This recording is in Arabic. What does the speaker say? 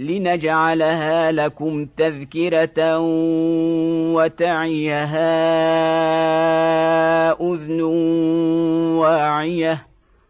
لنجعلها لكم تذكرة وتعيها أذن واعية.